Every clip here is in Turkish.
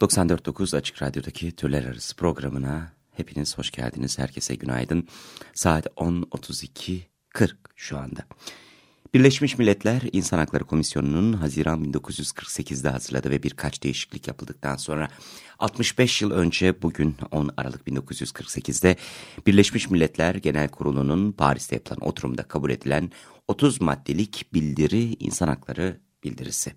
94.9 Açık Radyo'daki Türler Arası programına hepiniz hoş geldiniz. Herkese günaydın. Saat 10.32.40 şu anda. Birleşmiş Milletler İnsan Hakları Komisyonu'nun Haziran 1948'de hazırladığı ve birkaç değişiklik yapıldıktan sonra 65 yıl önce bugün 10 Aralık 1948'de Birleşmiş Milletler Genel Kurulu'nun Paris'te yapılan oturumda kabul edilen 30 maddelik bildiri insan hakları bildirisi.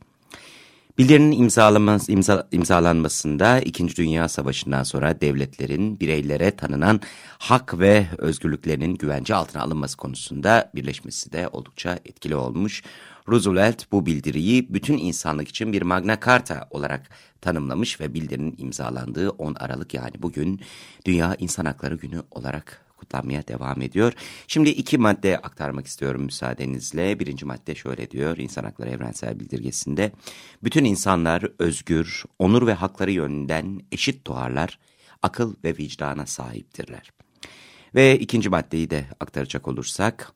Bildirinin imzalanması, imza, imzalanmasında İkinci Dünya Savaşı'ndan sonra devletlerin bireylere tanınan hak ve özgürlüklerinin güvence altına alınması konusunda birleşmesi de oldukça etkili olmuş. Roosevelt bu bildiriyi bütün insanlık için bir Magna Carta olarak tanımlamış ve bildirinin imzalandığı 10 Aralık yani bugün Dünya İnsan Hakları Günü olarak kutlanmaya devam ediyor. Şimdi iki madde aktarmak istiyorum müsaadenizle. Birinci madde şöyle diyor İnsan Hakları Evrensel Bildirgesi'nde. Bütün insanlar özgür, onur ve hakları yönünden eşit doğarlar, akıl ve vicdana sahiptirler. Ve ikinci maddeyi de aktaracak olursak,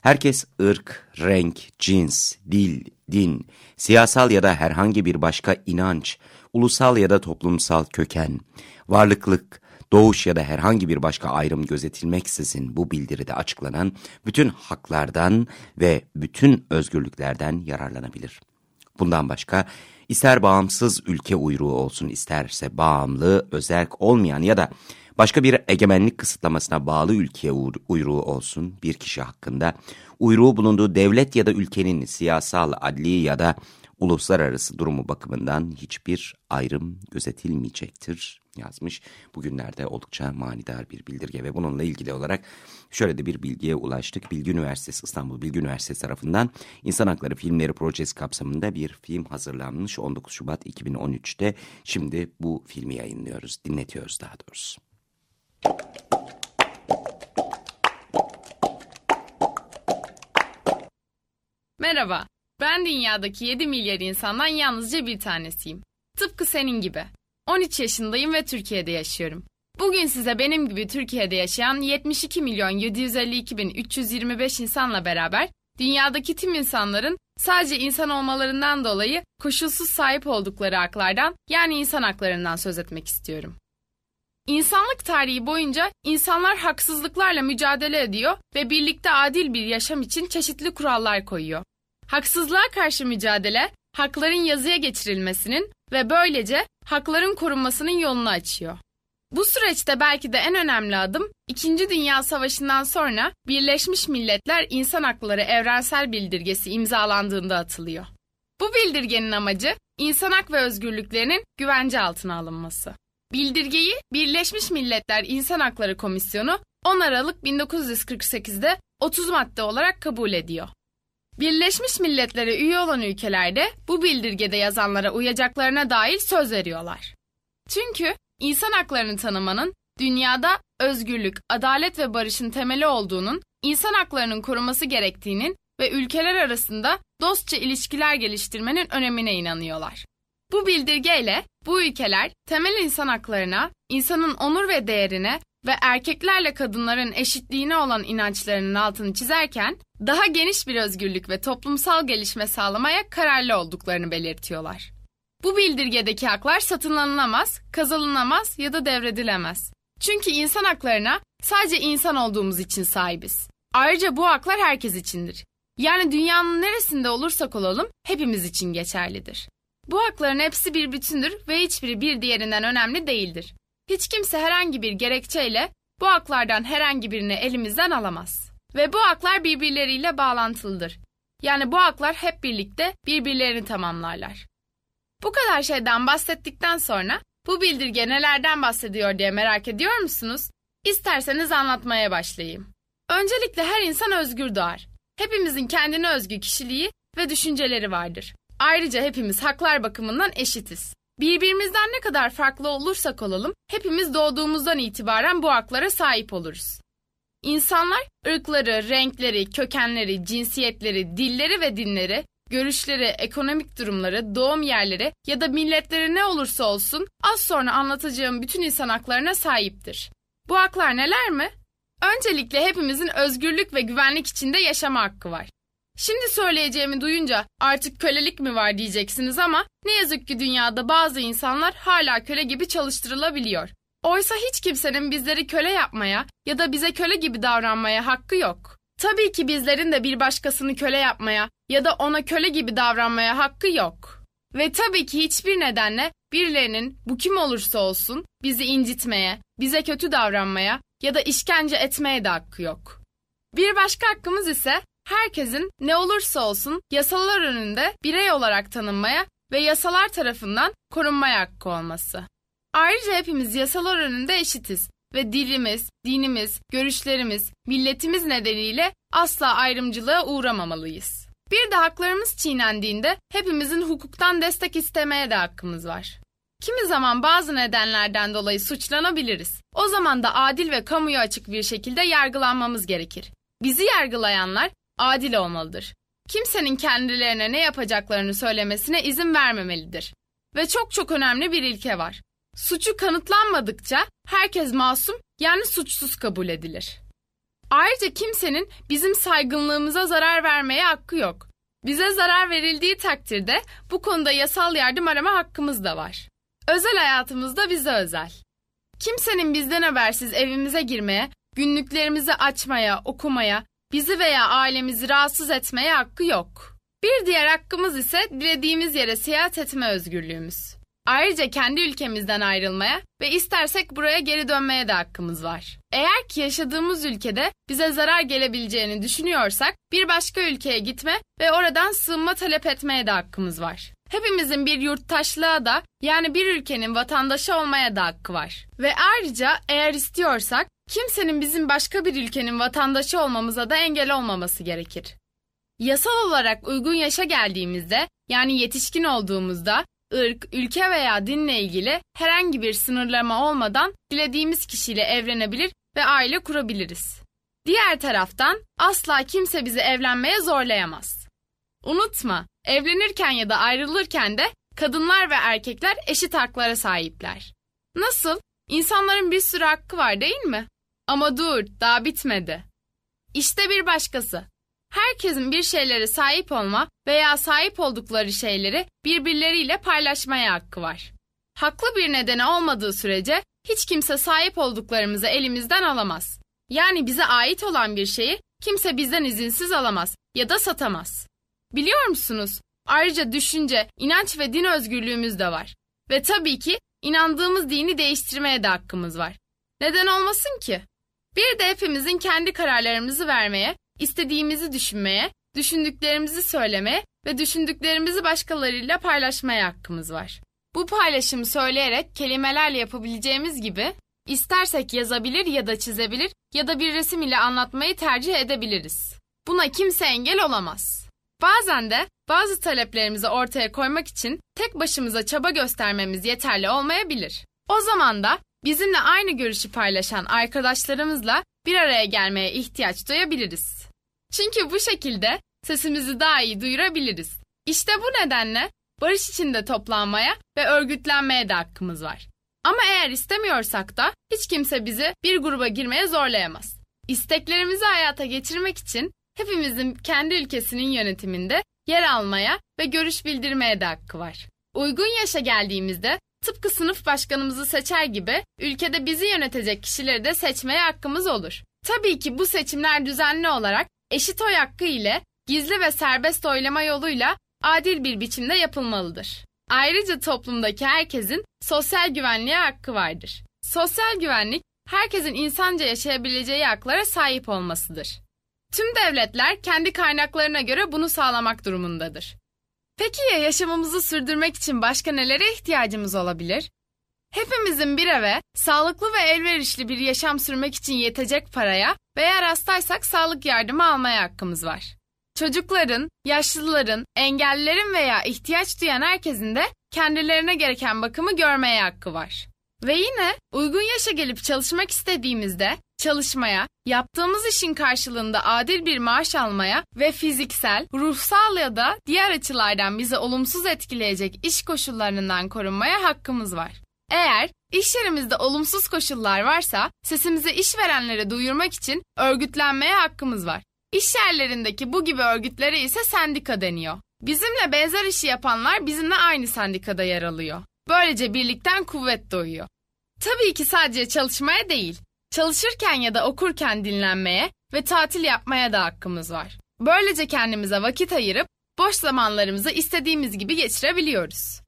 herkes ırk, renk, cins, dil, din, siyasal ya da herhangi bir başka inanç, ulusal ya da toplumsal köken, varlıklık, doğuş ya da herhangi bir başka ayrım gözetilmeksizin bu bildiride açıklanan bütün haklardan ve bütün özgürlüklerden yararlanabilir. Bundan başka ister bağımsız ülke uyruğu olsun isterse bağımlı, özerk olmayan ya da başka bir egemenlik kısıtlamasına bağlı ülkeye uyruğu olsun bir kişi hakkında uyruğu bulunduğu devlet ya da ülkenin siyasal, adli ya da uluslararası durumu bakımından hiçbir ayrım gözetilmeyecektir yazmış. Bugünlerde oldukça manidar bir bildirge ve bununla ilgili olarak şöyle de bir bilgiye ulaştık. Bilgi Üniversitesi İstanbul Bilgi Üniversitesi tarafından İnsan Hakları Filmleri Projesi kapsamında bir film hazırlanmış 19 Şubat 2013'te. Şimdi bu filmi yayınlıyoruz, dinletiyoruz daha doğrusu. Merhaba, ben dünyadaki 7 milyar insandan yalnızca bir tanesiyim. Tıpkı senin gibi. 13 yaşındayım ve Türkiye'de yaşıyorum. Bugün size benim gibi Türkiye'de yaşayan 72 milyon 752 bin 325 insanla beraber dünyadaki tüm insanların sadece insan olmalarından dolayı koşulsuz sahip oldukları haklardan yani insan haklarından söz etmek istiyorum. İnsanlık tarihi boyunca insanlar haksızlıklarla mücadele ediyor ve birlikte adil bir yaşam için çeşitli kurallar koyuyor. Haksızlığa karşı mücadele, hakların yazıya geçirilmesinin ve böylece hakların korunmasının yolunu açıyor. Bu süreçte belki de en önemli adım İkinci Dünya Savaşı'ndan sonra Birleşmiş Milletler İnsan Hakları Evrensel Bildirgesi imzalandığında atılıyor. Bu bildirgenin amacı insan hak ve özgürlüklerinin güvence altına alınması. Bildirgeyi Birleşmiş Milletler İnsan Hakları Komisyonu 10 Aralık 1948'de 30 madde olarak kabul ediyor. Birleşmiş Milletler'e üye olan ülkelerde bu bildirgede yazanlara uyacaklarına dair söz veriyorlar. Çünkü insan haklarını tanımanın dünyada özgürlük, adalet ve barışın temeli olduğunun, insan haklarının korunması gerektiğinin ve ülkeler arasında dostça ilişkiler geliştirmenin önemine inanıyorlar. Bu bildirgeyle bu ülkeler temel insan haklarına, insanın onur ve değerine ve erkeklerle kadınların eşitliğine olan inançlarının altını çizerken daha geniş bir özgürlük ve toplumsal gelişme sağlamaya kararlı olduklarını belirtiyorlar. Bu bildirgedeki haklar satın alınamaz, kazanılamaz ya da devredilemez. Çünkü insan haklarına sadece insan olduğumuz için sahibiz. Ayrıca bu haklar herkes içindir. Yani dünyanın neresinde olursak olalım hepimiz için geçerlidir. Bu hakların hepsi bir bütündür ve hiçbiri bir diğerinden önemli değildir. Hiç kimse herhangi bir gerekçeyle bu haklardan herhangi birini elimizden alamaz. Ve bu haklar birbirleriyle bağlantılıdır. Yani bu haklar hep birlikte birbirlerini tamamlarlar. Bu kadar şeyden bahsettikten sonra bu bildirge nelerden bahsediyor diye merak ediyor musunuz? İsterseniz anlatmaya başlayayım. Öncelikle her insan özgür doğar. Hepimizin kendine özgü kişiliği ve düşünceleri vardır. Ayrıca hepimiz haklar bakımından eşitiz. Birbirimizden ne kadar farklı olursak olalım, hepimiz doğduğumuzdan itibaren bu haklara sahip oluruz. İnsanlar ırkları, renkleri, kökenleri, cinsiyetleri, dilleri ve dinleri, görüşleri, ekonomik durumları, doğum yerleri ya da milletleri ne olursa olsun az sonra anlatacağım bütün insan haklarına sahiptir. Bu haklar neler mi? Öncelikle hepimizin özgürlük ve güvenlik içinde yaşama hakkı var. Şimdi söyleyeceğimi duyunca artık kölelik mi var diyeceksiniz ama ne yazık ki dünyada bazı insanlar hala köle gibi çalıştırılabiliyor. Oysa hiç kimsenin bizleri köle yapmaya ya da bize köle gibi davranmaya hakkı yok. Tabii ki bizlerin de bir başkasını köle yapmaya ya da ona köle gibi davranmaya hakkı yok. Ve tabii ki hiçbir nedenle birilerinin bu kim olursa olsun bizi incitmeye, bize kötü davranmaya ya da işkence etmeye de hakkı yok. Bir başka hakkımız ise herkesin ne olursa olsun yasalar önünde birey olarak tanınmaya ve yasalar tarafından korunmaya hakkı olması. Ayrıca hepimiz yasalar önünde eşitiz ve dilimiz, dinimiz, görüşlerimiz, milletimiz nedeniyle asla ayrımcılığa uğramamalıyız. Bir de haklarımız çiğnendiğinde hepimizin hukuktan destek istemeye de hakkımız var. Kimi zaman bazı nedenlerden dolayı suçlanabiliriz. O zaman da adil ve kamuya açık bir şekilde yargılanmamız gerekir. Bizi yargılayanlar adil olmalıdır. Kimsenin kendilerine ne yapacaklarını söylemesine izin vermemelidir. Ve çok çok önemli bir ilke var. Suçu kanıtlanmadıkça herkes masum yani suçsuz kabul edilir. Ayrıca kimsenin bizim saygınlığımıza zarar vermeye hakkı yok. Bize zarar verildiği takdirde bu konuda yasal yardım arama hakkımız da var. Özel hayatımızda bize özel. Kimsenin bizden habersiz evimize girmeye, günlüklerimizi açmaya, okumaya, bizi veya ailemizi rahatsız etmeye hakkı yok. Bir diğer hakkımız ise dilediğimiz yere seyahat etme özgürlüğümüz. Ayrıca kendi ülkemizden ayrılmaya ve istersek buraya geri dönmeye de hakkımız var. Eğer ki yaşadığımız ülkede bize zarar gelebileceğini düşünüyorsak bir başka ülkeye gitme ve oradan sığınma talep etmeye de hakkımız var. Hepimizin bir yurttaşlığa da yani bir ülkenin vatandaşı olmaya da hakkı var. Ve ayrıca eğer istiyorsak kimsenin bizim başka bir ülkenin vatandaşı olmamıza da engel olmaması gerekir. Yasal olarak uygun yaşa geldiğimizde yani yetişkin olduğumuzda ırk, ülke veya dinle ilgili herhangi bir sınırlama olmadan dilediğimiz kişiyle evlenebilir ve aile kurabiliriz. Diğer taraftan asla kimse bizi evlenmeye zorlayamaz. Unutma, evlenirken ya da ayrılırken de kadınlar ve erkekler eşit haklara sahipler. Nasıl? İnsanların bir sürü hakkı var değil mi? Ama dur, daha bitmedi. İşte bir başkası. Herkesin bir şeylere sahip olma veya sahip oldukları şeyleri birbirleriyle paylaşmaya hakkı var. Haklı bir nedeni olmadığı sürece hiç kimse sahip olduklarımızı elimizden alamaz. Yani bize ait olan bir şeyi kimse bizden izinsiz alamaz ya da satamaz. Biliyor musunuz? Ayrıca düşünce, inanç ve din özgürlüğümüz de var. Ve tabii ki inandığımız dini değiştirmeye de hakkımız var. Neden olmasın ki? Bir de hepimizin kendi kararlarımızı vermeye, istediğimizi düşünmeye, düşündüklerimizi söylemeye ve düşündüklerimizi başkalarıyla paylaşmaya hakkımız var. Bu paylaşımı söyleyerek kelimelerle yapabileceğimiz gibi istersek yazabilir ya da çizebilir ya da bir resim ile anlatmayı tercih edebiliriz. Buna kimse engel olamaz. Bazen de bazı taleplerimizi ortaya koymak için tek başımıza çaba göstermemiz yeterli olmayabilir. O zaman da bizimle aynı görüşü paylaşan arkadaşlarımızla bir araya gelmeye ihtiyaç duyabiliriz. Çünkü bu şekilde sesimizi daha iyi duyurabiliriz. İşte bu nedenle barış içinde toplanmaya ve örgütlenmeye de hakkımız var. Ama eğer istemiyorsak da hiç kimse bizi bir gruba girmeye zorlayamaz. İsteklerimizi hayata geçirmek için hepimizin kendi ülkesinin yönetiminde yer almaya ve görüş bildirmeye de hakkı var. Uygun yaşa geldiğimizde tıpkı sınıf başkanımızı seçer gibi ülkede bizi yönetecek kişileri de seçmeye hakkımız olur. Tabii ki bu seçimler düzenli olarak eşit oy hakkı ile gizli ve serbest oylama yoluyla adil bir biçimde yapılmalıdır. Ayrıca toplumdaki herkesin sosyal güvenliğe hakkı vardır. Sosyal güvenlik herkesin insanca yaşayabileceği haklara sahip olmasıdır. Tüm devletler kendi kaynaklarına göre bunu sağlamak durumundadır. Peki ya yaşamımızı sürdürmek için başka nelere ihtiyacımız olabilir? Hepimizin bir eve, sağlıklı ve elverişli bir yaşam sürmek için yetecek paraya veya hastaysak sağlık yardımı almaya hakkımız var. Çocukların, yaşlıların, engellilerin veya ihtiyaç duyan herkesin de kendilerine gereken bakımı görmeye hakkı var. Ve yine uygun yaşa gelip çalışmak istediğimizde çalışmaya, yaptığımız işin karşılığında adil bir maaş almaya ve fiziksel, ruhsal ya da diğer açılardan bizi olumsuz etkileyecek iş koşullarından korunmaya hakkımız var. Eğer iş yerimizde olumsuz koşullar varsa sesimizi işverenlere duyurmak için örgütlenmeye hakkımız var. İş yerlerindeki bu gibi örgütlere ise sendika deniyor. Bizimle benzer işi yapanlar bizimle aynı sendikada yer alıyor. Böylece birlikten kuvvet doğuyor. Tabii ki sadece çalışmaya değil, çalışırken ya da okurken dinlenmeye ve tatil yapmaya da hakkımız var. Böylece kendimize vakit ayırıp boş zamanlarımızı istediğimiz gibi geçirebiliyoruz.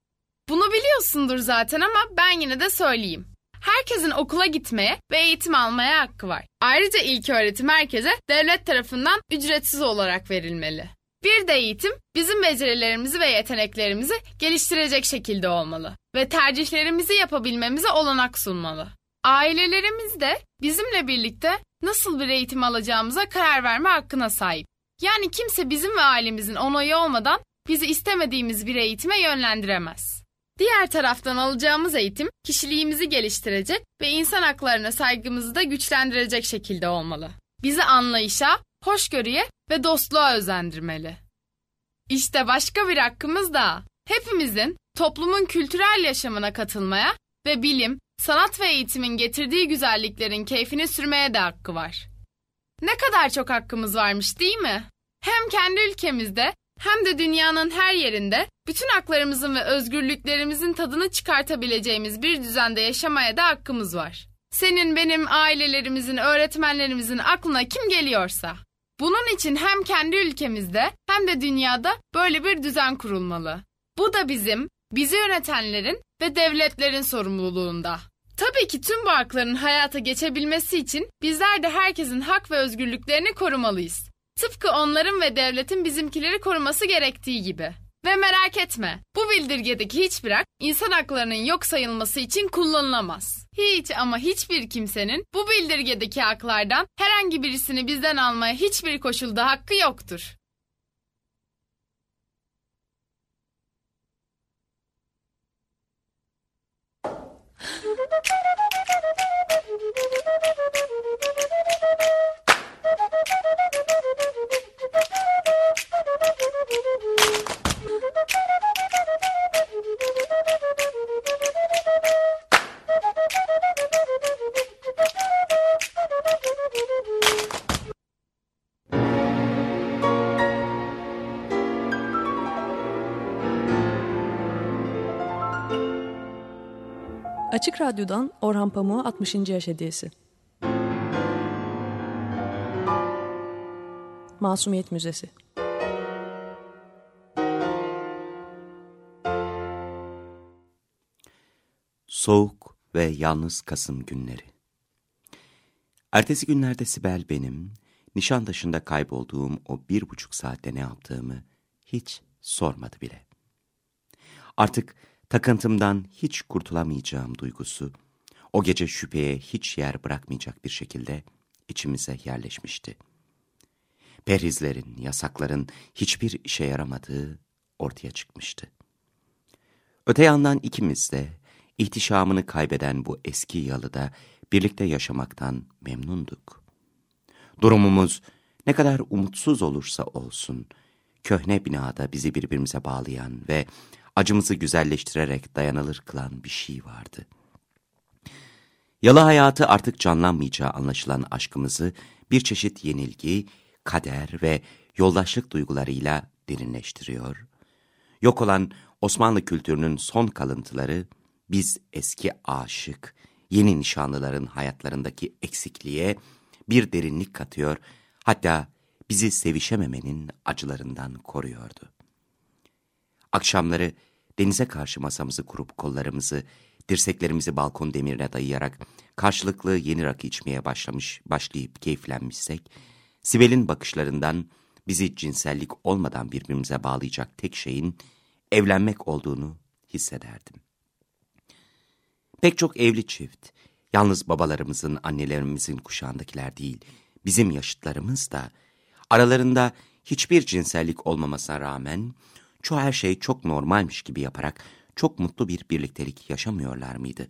Bunu biliyorsundur zaten ama ben yine de söyleyeyim. Herkesin okula gitmeye ve eğitim almaya hakkı var. Ayrıca ilk öğretim herkese devlet tarafından ücretsiz olarak verilmeli. Bir de eğitim bizim becerilerimizi ve yeteneklerimizi geliştirecek şekilde olmalı ve tercihlerimizi yapabilmemize olanak sunmalı. Ailelerimiz de bizimle birlikte nasıl bir eğitim alacağımıza karar verme hakkına sahip. Yani kimse bizim ve ailemizin onayı olmadan bizi istemediğimiz bir eğitime yönlendiremez. Diğer taraftan alacağımız eğitim kişiliğimizi geliştirecek ve insan haklarına saygımızı da güçlendirecek şekilde olmalı. Bizi anlayışa, hoşgörüye ve dostluğa özendirmeli. İşte başka bir hakkımız da hepimizin toplumun kültürel yaşamına katılmaya ve bilim, sanat ve eğitimin getirdiği güzelliklerin keyfini sürmeye de hakkı var. Ne kadar çok hakkımız varmış değil mi? Hem kendi ülkemizde hem de dünyanın her yerinde bütün haklarımızın ve özgürlüklerimizin tadını çıkartabileceğimiz bir düzende yaşamaya da hakkımız var. Senin, benim, ailelerimizin, öğretmenlerimizin aklına kim geliyorsa. Bunun için hem kendi ülkemizde hem de dünyada böyle bir düzen kurulmalı. Bu da bizim, bizi yönetenlerin ve devletlerin sorumluluğunda. Tabii ki tüm bu hakların hayata geçebilmesi için bizler de herkesin hak ve özgürlüklerini korumalıyız. Tıpkı onların ve devletin bizimkileri koruması gerektiği gibi. Ve merak etme, bu bildirgedeki hiçbir hak insan haklarının yok sayılması için kullanılamaz. Hiç ama hiçbir kimsenin bu bildirgedeki haklardan herhangi birisini bizden almaya hiçbir koşulda hakkı yoktur. Thank you. Açık Radyo'dan Orhan Pamuk'a 60. yaş hediyesi. Masumiyet Müzesi Soğuk ve yalnız Kasım günleri. Ertesi günlerde Sibel benim, Nişantaşı'nda kaybolduğum o bir buçuk saatte ne yaptığımı hiç sormadı bile. Artık takıntımdan hiç kurtulamayacağım duygusu, o gece şüpheye hiç yer bırakmayacak bir şekilde içimize yerleşmişti. Perhizlerin, yasakların hiçbir işe yaramadığı ortaya çıkmıştı. Öte yandan ikimiz de ihtişamını kaybeden bu eski yalıda birlikte yaşamaktan memnunduk. Durumumuz ne kadar umutsuz olursa olsun, köhne binada bizi birbirimize bağlayan ve acımızı güzelleştirerek dayanılır kılan bir şey vardı. Yalı hayatı artık canlanmayacağı anlaşılan aşkımızı bir çeşit yenilgi, kader ve yoldaşlık duygularıyla derinleştiriyor. Yok olan Osmanlı kültürünün son kalıntıları, biz eski aşık, yeni nişanlıların hayatlarındaki eksikliğe bir derinlik katıyor, hatta bizi sevişememenin acılarından koruyordu. Akşamları denize karşı masamızı kurup kollarımızı, dirseklerimizi balkon demirine dayayarak karşılıklı yeni rakı içmeye başlamış, başlayıp keyiflenmişsek, Sibel'in bakışlarından bizi cinsellik olmadan birbirimize bağlayacak tek şeyin evlenmek olduğunu hissederdim. Pek çok evli çift, yalnız babalarımızın, annelerimizin kuşağındakiler değil, bizim yaşıtlarımız da aralarında hiçbir cinsellik olmamasına rağmen çoğu her şey çok normalmiş gibi yaparak çok mutlu bir birliktelik yaşamıyorlar mıydı?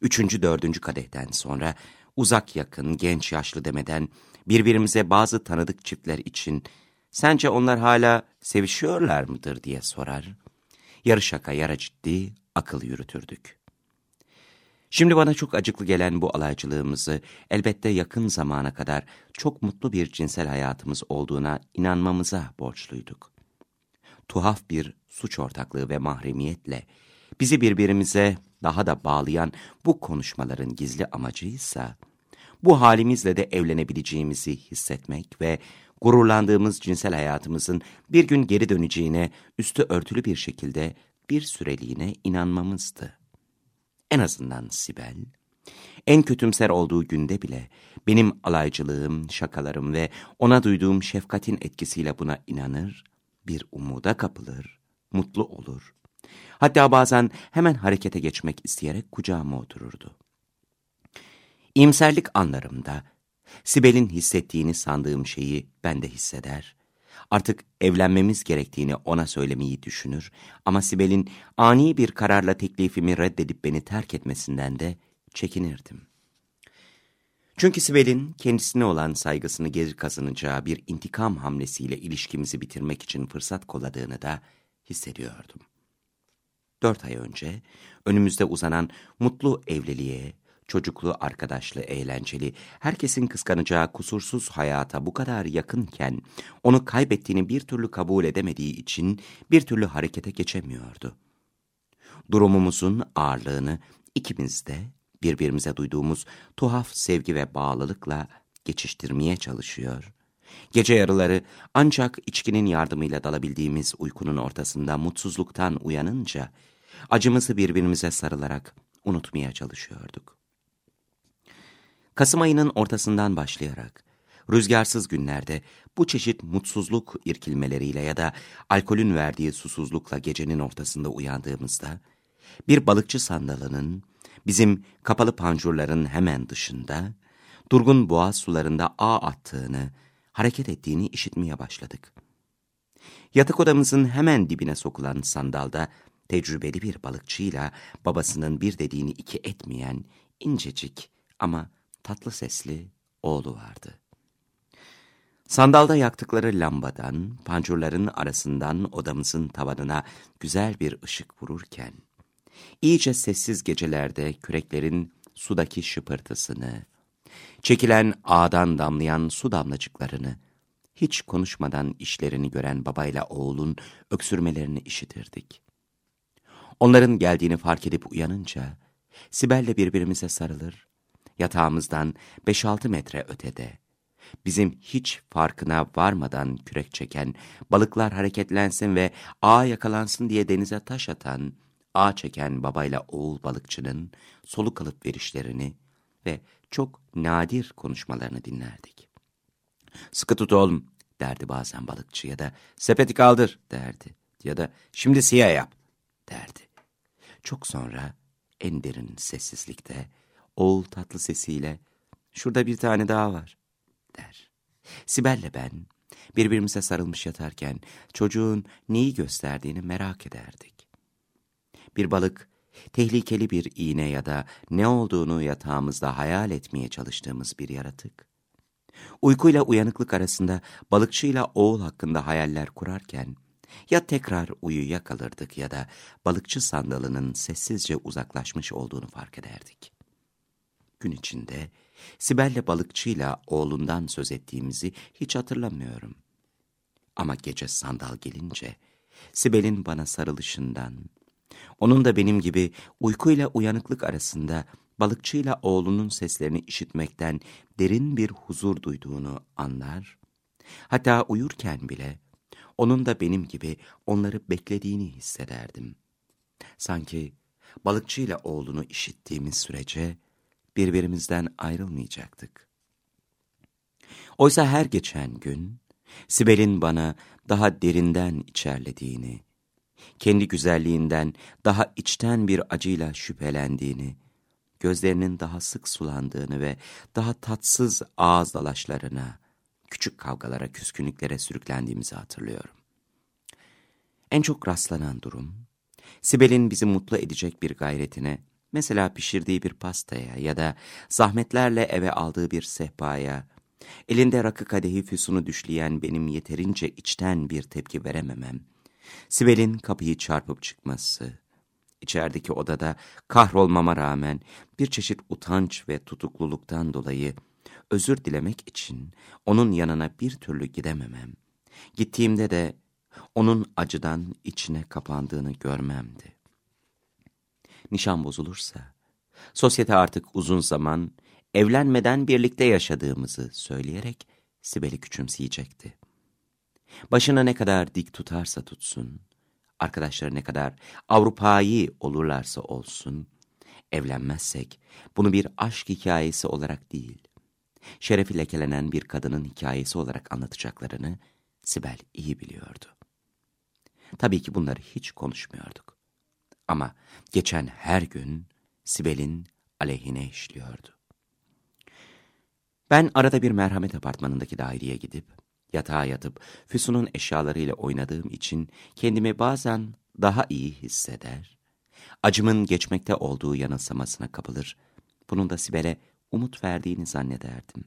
Üçüncü, dördüncü kadehten sonra uzak yakın, genç yaşlı demeden birbirimize bazı tanıdık çiftler için sence onlar hala sevişiyorlar mıdır diye sorar. Yarı şaka yarı ciddi akıl yürütürdük. Şimdi bana çok acıklı gelen bu alaycılığımızı elbette yakın zamana kadar çok mutlu bir cinsel hayatımız olduğuna inanmamıza borçluyduk. Tuhaf bir suç ortaklığı ve mahremiyetle bizi birbirimize daha da bağlayan bu konuşmaların gizli amacıysa, bu halimizle de evlenebileceğimizi hissetmek ve gururlandığımız cinsel hayatımızın bir gün geri döneceğine üstü örtülü bir şekilde bir süreliğine inanmamızdı. En azından Sibel, en kötümser olduğu günde bile benim alaycılığım, şakalarım ve ona duyduğum şefkatin etkisiyle buna inanır, bir umuda kapılır, mutlu olur. Hatta bazen hemen harekete geçmek isteyerek kucağıma otururdu. İyimserlik anlarımda Sibel'in hissettiğini sandığım şeyi ben de hisseder. Artık evlenmemiz gerektiğini ona söylemeyi düşünür ama Sibel'in ani bir kararla teklifimi reddedip beni terk etmesinden de çekinirdim. Çünkü Sibel'in kendisine olan saygısını geri kazanacağı bir intikam hamlesiyle ilişkimizi bitirmek için fırsat kolladığını da hissediyordum. Dört ay önce önümüzde uzanan mutlu evliliğe, çocuklu, arkadaşlı, eğlenceli, herkesin kıskanacağı kusursuz hayata bu kadar yakınken onu kaybettiğini bir türlü kabul edemediği için bir türlü harekete geçemiyordu. Durumumuzun ağırlığını ikimiz de birbirimize duyduğumuz tuhaf sevgi ve bağlılıkla geçiştirmeye çalışıyor. Gece yarıları ancak içkinin yardımıyla dalabildiğimiz uykunun ortasında mutsuzluktan uyanınca acımızı birbirimize sarılarak unutmaya çalışıyorduk. Kasım ayının ortasından başlayarak rüzgarsız günlerde bu çeşit mutsuzluk irkilmeleriyle ya da alkolün verdiği susuzlukla gecenin ortasında uyandığımızda bir balıkçı sandalının bizim kapalı pancurların hemen dışında durgun boğaz sularında ağ attığını, hareket ettiğini işitmeye başladık. Yatak odamızın hemen dibine sokulan sandalda tecrübeli bir balıkçıyla babasının bir dediğini iki etmeyen incecik ama tatlı sesli oğlu vardı. Sandalda yaktıkları lambadan, pancurların arasından odamızın tavanına güzel bir ışık vururken, iyice sessiz gecelerde küreklerin sudaki şıpırtısını, çekilen ağdan damlayan su damlacıklarını, hiç konuşmadan işlerini gören babayla oğlun öksürmelerini işitirdik. Onların geldiğini fark edip uyanınca, Sibel'le birbirimize sarılır, yatağımızdan 5-6 metre ötede, bizim hiç farkına varmadan kürek çeken, balıklar hareketlensin ve ağ yakalansın diye denize taş atan, ağ çeken babayla oğul balıkçının soluk alıp verişlerini ve çok nadir konuşmalarını dinlerdik. Sıkı tut oğlum derdi bazen balıkçı ya da sepeti kaldır derdi ya da şimdi siyah yap derdi. Çok sonra en derin sessizlikte oğul tatlı sesiyle şurada bir tane daha var der. Sibel'le ben birbirimize sarılmış yatarken çocuğun neyi gösterdiğini merak ederdik. Bir balık tehlikeli bir iğne ya da ne olduğunu yatağımızda hayal etmeye çalıştığımız bir yaratık. Uykuyla uyanıklık arasında balıkçıyla oğul hakkında hayaller kurarken ya tekrar uyuya kalırdık ya da balıkçı sandalının sessizce uzaklaşmış olduğunu fark ederdik. Gün içinde Sibel'le balıkçıyla oğlundan söz ettiğimizi hiç hatırlamıyorum. Ama gece sandal gelince Sibel'in bana sarılışından, onun da benim gibi uykuyla uyanıklık arasında balıkçıyla oğlunun seslerini işitmekten derin bir huzur duyduğunu anlar, hatta uyurken bile onun da benim gibi onları beklediğini hissederdim. Sanki balıkçıyla oğlunu işittiğimiz sürece birbirimizden ayrılmayacaktık. Oysa her geçen gün Sibel'in bana daha derinden içerlediğini, kendi güzelliğinden daha içten bir acıyla şüphelendiğini, gözlerinin daha sık sulandığını ve daha tatsız ağız dalaşlarına, küçük kavgalara, küskünlüklere sürüklendiğimizi hatırlıyorum. En çok rastlanan durum, Sibel'in bizi mutlu edecek bir gayretine, mesela pişirdiği bir pastaya ya da zahmetlerle eve aldığı bir sehpaya, elinde rakı kadehi füsunu düşleyen benim yeterince içten bir tepki verememem, Sibel'in kapıyı çarpıp çıkması, içerideki odada kahrolmama rağmen bir çeşit utanç ve tutukluluktan dolayı özür dilemek için onun yanına bir türlü gidememem, gittiğimde de onun acıdan içine kapandığını görmemdi. Nişan bozulursa, sosyete artık uzun zaman evlenmeden birlikte yaşadığımızı söyleyerek Sibel'i küçümseyecekti. Başına ne kadar dik tutarsa tutsun, arkadaşları ne kadar Avrupa'yı olurlarsa olsun, evlenmezsek bunu bir aşk hikayesi olarak değil, şerefi lekelenen bir kadının hikayesi olarak anlatacaklarını Sibel iyi biliyordu. Tabii ki bunları hiç konuşmuyorduk. Ama geçen her gün Sibel'in aleyhine işliyordu. Ben arada bir merhamet apartmanındaki daireye gidip, yatağa yatıp Füsun'un eşyalarıyla oynadığım için kendimi bazen daha iyi hisseder, acımın geçmekte olduğu yanılsamasına kapılır, bunun da Sibel'e umut verdiğini zannederdim.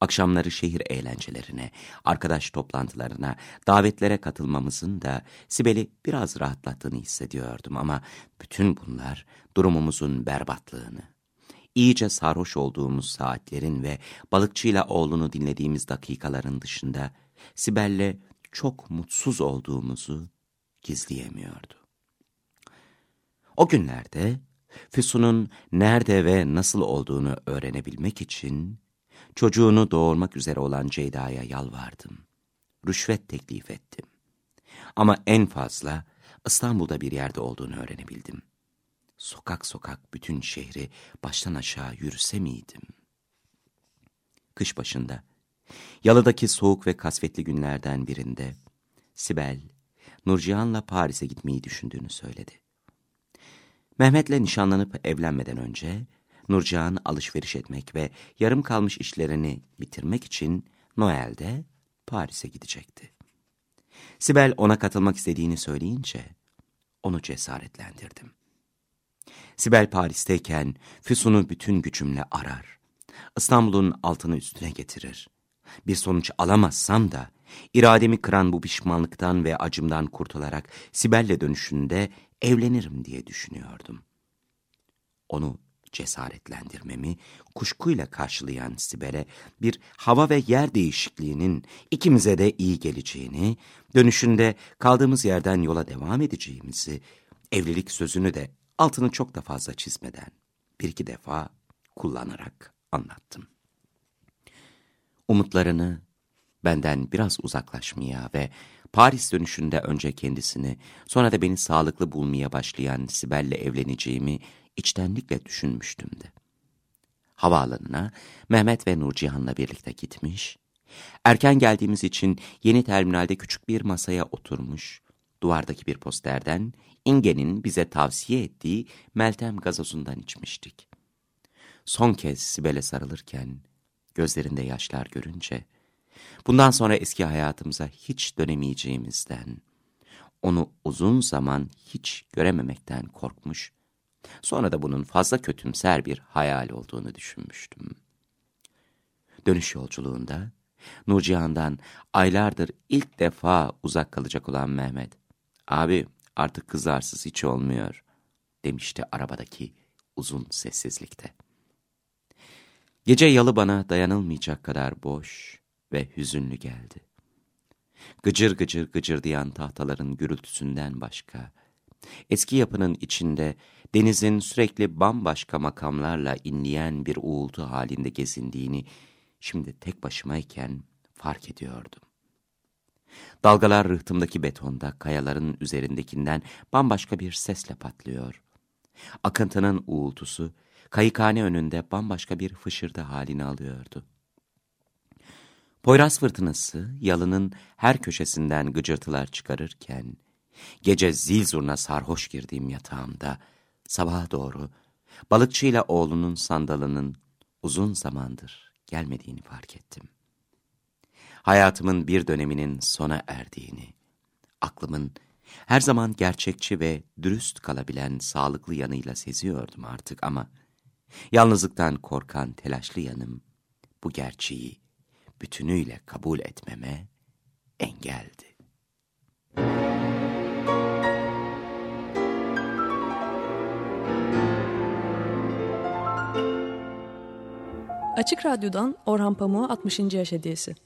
Akşamları şehir eğlencelerine, arkadaş toplantılarına, davetlere katılmamızın da Sibel'i biraz rahatlattığını hissediyordum ama bütün bunlar durumumuzun berbatlığını, iyice sarhoş olduğumuz saatlerin ve balıkçıyla oğlunu dinlediğimiz dakikaların dışında Sibel'le çok mutsuz olduğumuzu gizleyemiyordu. O günlerde Füsun'un nerede ve nasıl olduğunu öğrenebilmek için çocuğunu doğurmak üzere olan Ceyda'ya yalvardım. Rüşvet teklif ettim. Ama en fazla İstanbul'da bir yerde olduğunu öğrenebildim. Sokak sokak bütün şehri baştan aşağı yürüse miydim? Kış başında, Yalı'daki soğuk ve kasvetli günlerden birinde, Sibel, Nurcihan'la Paris'e gitmeyi düşündüğünü söyledi. Mehmet'le nişanlanıp evlenmeden önce, Nurcihan alışveriş etmek ve yarım kalmış işlerini bitirmek için Noel'de Paris'e gidecekti. Sibel ona katılmak istediğini söyleyince onu cesaretlendirdim. Sibel Paris'teyken Füsun'u bütün gücümle arar. İstanbul'un altını üstüne getirir. Bir sonuç alamazsam da irademi kıran bu pişmanlıktan ve acımdan kurtularak Sibel'le dönüşünde evlenirim diye düşünüyordum. Onu cesaretlendirmemi kuşkuyla karşılayan Sibel'e bir hava ve yer değişikliğinin ikimize de iyi geleceğini, dönüşünde kaldığımız yerden yola devam edeceğimizi, evlilik sözünü de altını çok da fazla çizmeden bir iki defa kullanarak anlattım. Umutlarını benden biraz uzaklaşmaya ve Paris dönüşünde önce kendisini, sonra da beni sağlıklı bulmaya başlayan Sibel'le evleneceğimi içtenlikle düşünmüştüm de. Havaalanına Mehmet ve Nurcihan'la birlikte gitmiş, erken geldiğimiz için yeni terminalde küçük bir masaya oturmuş, duvardaki bir posterden İnge'nin bize tavsiye ettiği Meltem gazozundan içmiştik. Son kez Sibel'e sarılırken, gözlerinde yaşlar görünce, bundan sonra eski hayatımıza hiç dönemeyeceğimizden, onu uzun zaman hiç görememekten korkmuş, sonra da bunun fazla kötümser bir hayal olduğunu düşünmüştüm. Dönüş yolculuğunda, Nurcihan'dan aylardır ilk defa uzak kalacak olan Mehmet, abi artık kızarsız hiç olmuyor, demişti arabadaki uzun sessizlikte. Gece yalı bana dayanılmayacak kadar boş ve hüzünlü geldi. Gıcır gıcır gıcırdayan tahtaların gürültüsünden başka, eski yapının içinde denizin sürekli bambaşka makamlarla inleyen bir uğultu halinde gezindiğini şimdi tek başımayken fark ediyordum. Dalgalar rıhtımdaki betonda kayaların üzerindekinden bambaşka bir sesle patlıyor. Akıntının uğultusu kayıkhane önünde bambaşka bir fışırdı halini alıyordu. Poyraz fırtınası yalının her köşesinden gıcırtılar çıkarırken, gece zil zurna sarhoş girdiğim yatağımda, sabaha doğru balıkçıyla oğlunun sandalının uzun zamandır gelmediğini fark ettim. Hayatımın bir döneminin sona erdiğini, aklımın Her zaman gerçekçi ve dürüst kalabilen sağlıklı yanıyla seziyordum artık ama yalnızlıktan korkan telaşlı yanım bu gerçeği bütünüyle kabul etmeme engeldi. Açık Radyo'dan Orhan Pamuk'a 60. yaş hediyesi.